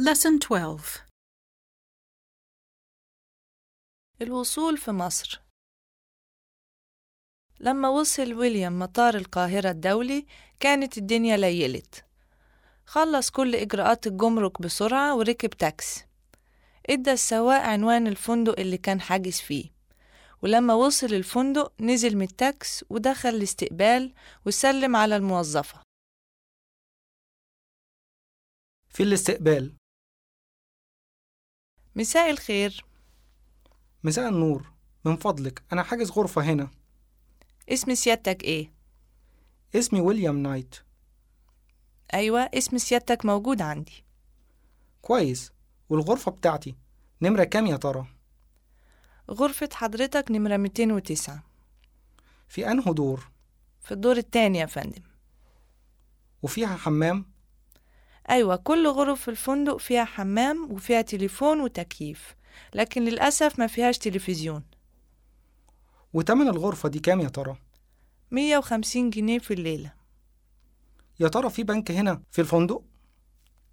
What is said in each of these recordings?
Lesson 12 الوصول في مصر. لما وصل ويليام مطار القاهرة الدولي كانت الدنيا ليلت. خلص كل إجراءات الجمرك بسرعة وركب تاكسي. إدى السواق عنوان الفندق اللي كان حاجز فيه. ولما وصل الفندق نزل من التاكس ودخل الاستقبال وسلم على الموظفة. في الاستقبال. مساء الخير. مساء النور. من فضلك أنا حاجز غرفة هنا. اسم سيادتك إيه؟ اسمي ويليام نايت. أيوة اسم سيادتك موجود عندي. كويس. والغرفة بتاعتي. نمرة كام يا ترى؟ غرفة حضرتك نمرة 209 في أنه دور؟ في الدور التاني يا فندم. وفيها حمام؟ أيوة كل غرف الفندق فيها حمام وفيها تليفون وتكييف لكن للأسف ما فيهاش تلفزيون. وتمن الغرفة دي كام يا ترى؟ 150 جنيه في الليلة. يا ترى في بنك هنا في الفندق؟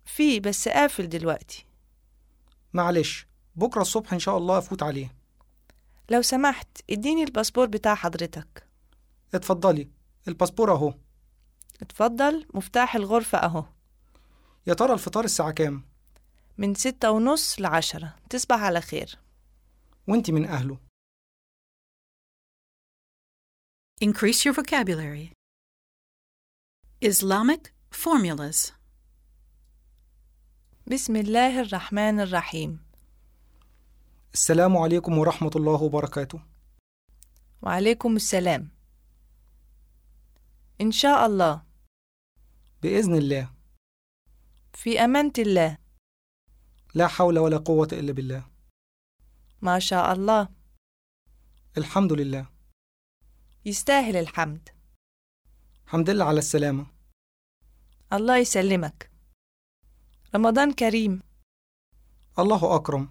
في بس قافل دلوقتي. معلش بكرة الصبح إن شاء الله أفوت عليه. لو سمحت إديني الباسبور بتاع حضرتك. اتفضلي الباسبور أهو. اتفضل مفتاح الغرفة أهو. يا ترى الفطار الساعة كام؟ من ستة ونص لعشرة. تصبح على خير. وانتي من أهله. Increase your vocabulary. Islamic formulas. بسم الله الرحمن الرحيم. السلام عليكم ورحمة الله وبركاته. وعليكم السلام. إن شاء الله. بإذن الله. في أمانة الله. لا حول ولا قوة إلا بالله. ما شاء الله. الحمد لله. يستاهل الحمد. حمد لله على السلامة. الله يسلمك. رمضان كريم. الله أكرم.